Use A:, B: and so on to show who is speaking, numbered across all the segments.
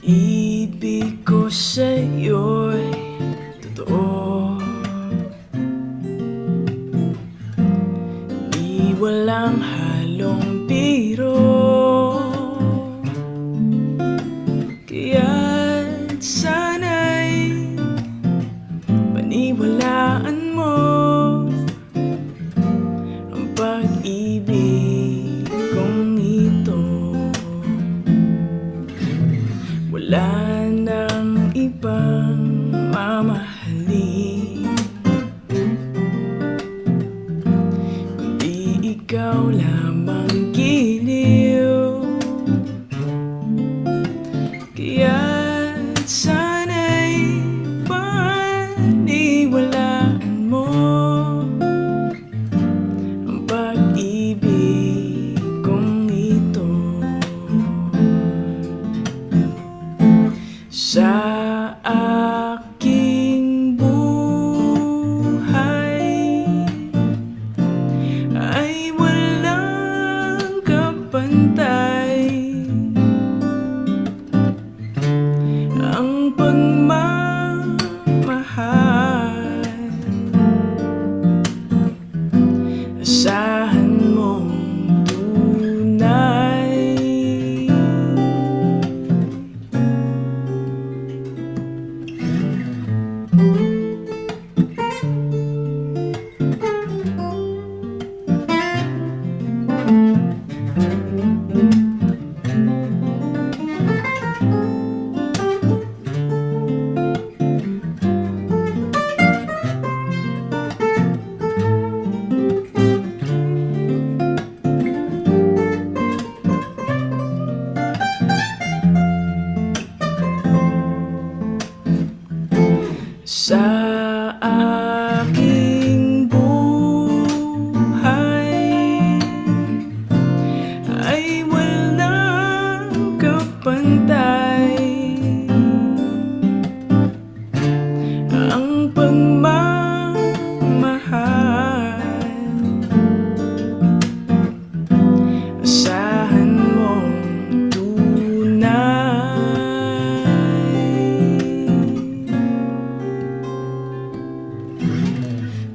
A: Pag-ibig ko sa'yo'y totoo. Di walang halong biro Wala nang ibang mamahalin. Kundi ikaw lamang giliw. Kaya't sana'y Sa Sa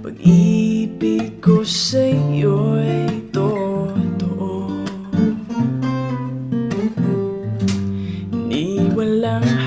A: Pag-ibig ko sa'yo'y totoo. Ni walang